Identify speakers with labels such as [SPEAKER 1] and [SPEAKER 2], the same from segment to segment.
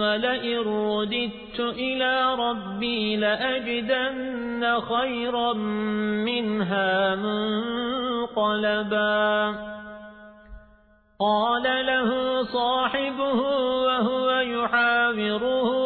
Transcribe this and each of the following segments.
[SPEAKER 1] ولئن رددت إلى ربي لأجدن خيرا منها منقلبا قال له صاحبه وهو يحاوره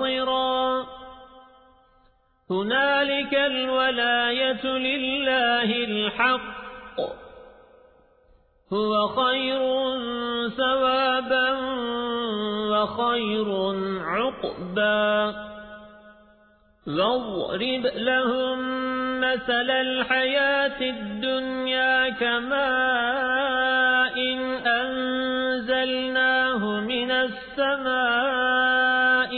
[SPEAKER 1] منتصرا هنالك الولاية لله الحق هو خير ثوابا وخير عقبا واضرب لهم مثل الحياة الدنيا كماء أنزلناه من السماء